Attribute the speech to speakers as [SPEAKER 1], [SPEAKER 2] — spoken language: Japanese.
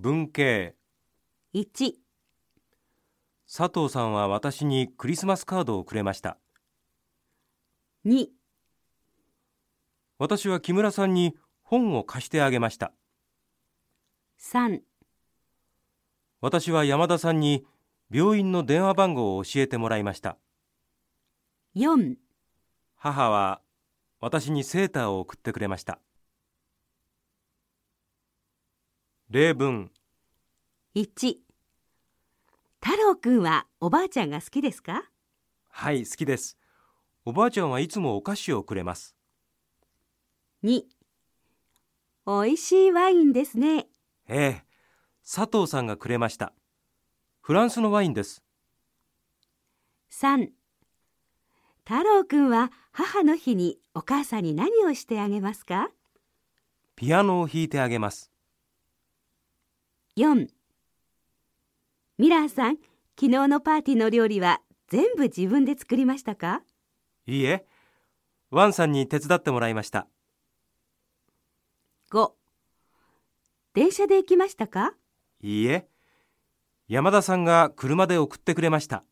[SPEAKER 1] 文系。
[SPEAKER 2] 1、
[SPEAKER 1] 佐藤さんは私にクリスマスカードをくれました。
[SPEAKER 2] 2、
[SPEAKER 1] 私は木村さんに本を貸してあげました。
[SPEAKER 2] 3、
[SPEAKER 1] 私は山田さんに病院の電話番号を教えてもらいました。
[SPEAKER 2] 4、
[SPEAKER 1] 母は私にセーターを送ってくれました例文。
[SPEAKER 2] 1太郎くんはおばあちゃんが好きですか？
[SPEAKER 1] はい好きです。おばあちゃんはいつもお菓子をくれます
[SPEAKER 2] ?2 おいしいワインですね。
[SPEAKER 1] ええ。佐藤さんがくれました。フランスのワインです。
[SPEAKER 2] 3太郎くんは母の日にお母さんに何をしてあげますか？
[SPEAKER 1] ピアノを弾いてあげます
[SPEAKER 2] ?4 ミラーさん、昨日のパーティーの料理は全部自分で作りましたか？
[SPEAKER 1] いいえ。ワンさんに手伝ってもらいました。
[SPEAKER 2] 5電車で行きましたか？
[SPEAKER 1] いいえ。山田さんが車で送ってくれました